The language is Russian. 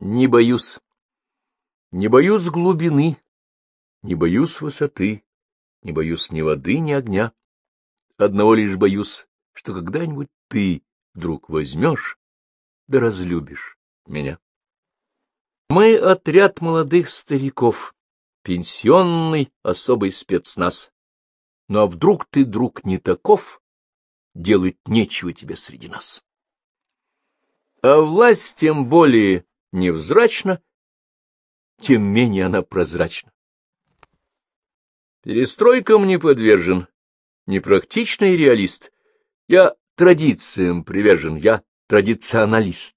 Не боюсь. Не боюсь глубины, не боюсь высоты, не боюсь ни воды, ни огня. Одного лишь боюсь, что когда-нибудь ты вдруг возьмешь да разлюбишь меня. Мы отряд молодых стариков, пенсионный особый спецназ. Ну а вдруг ты, друг, не таков, делать нечего тебе среди нас. А власть тем более невзрачна, тем менее она прозрачна. Перестройкам не подвержен, непрактичный реалист. Я традициям привержен, я традиционалист.